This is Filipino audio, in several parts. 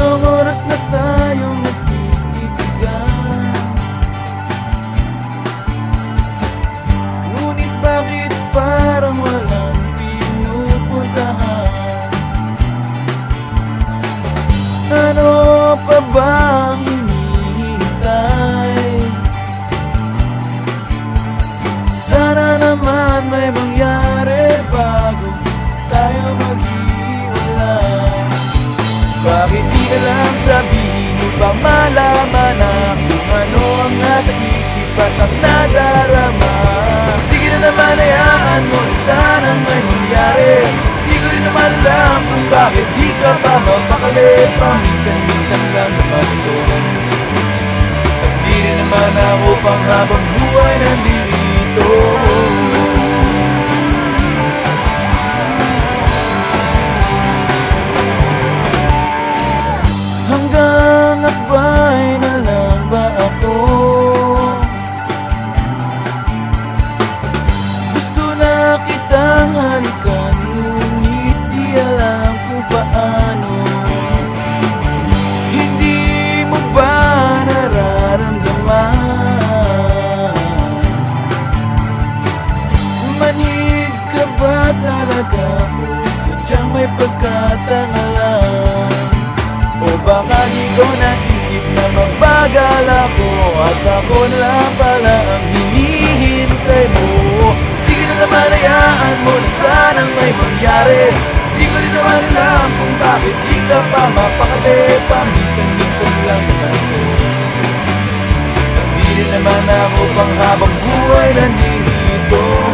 Tatlong oras na tayong malaman na kung ano ang nasa isip at ang nadarama. Sige na naman, hayaan mo na sanang may mangyari. Di ko rin naman alam kung bakit di ka pa mapakali Paminsan-minsan lang naman ito. At di rin naman ako pang habang buhay nandito. Sadyang may pagkatangalan O baka di ko naisip na magbagal ako At ako na lang pala ang hinihintay mo. Sige na naman hayaan mo na sanang may mangyari. Di ko rin naman alam kung bakit di ka pa mapakali Paminsan-minsan lang naman At di rin naman ako pang habang buhay nandito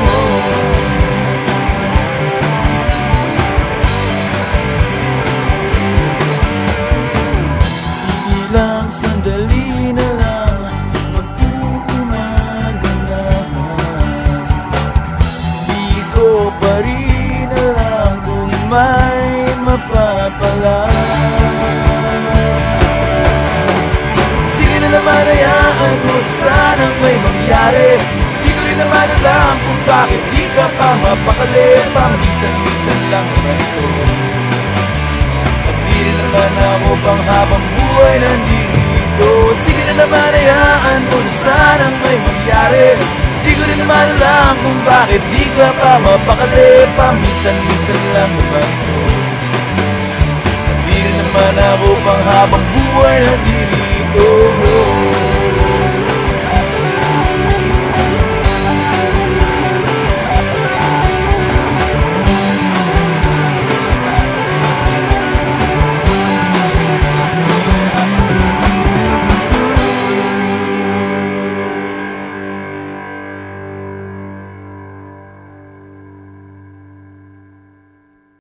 bakit di ka pa mapakali Paminsan-minsan lang naman ito at di rin naman ako pang habang buhay nandito? Sige na naman hayaan mo na sanang may mangyari. Di ko rin naman alam kung bakit di ka pa mapakali Paminsan-minsan lang naman ito At di naman ako pang habang buhay nandito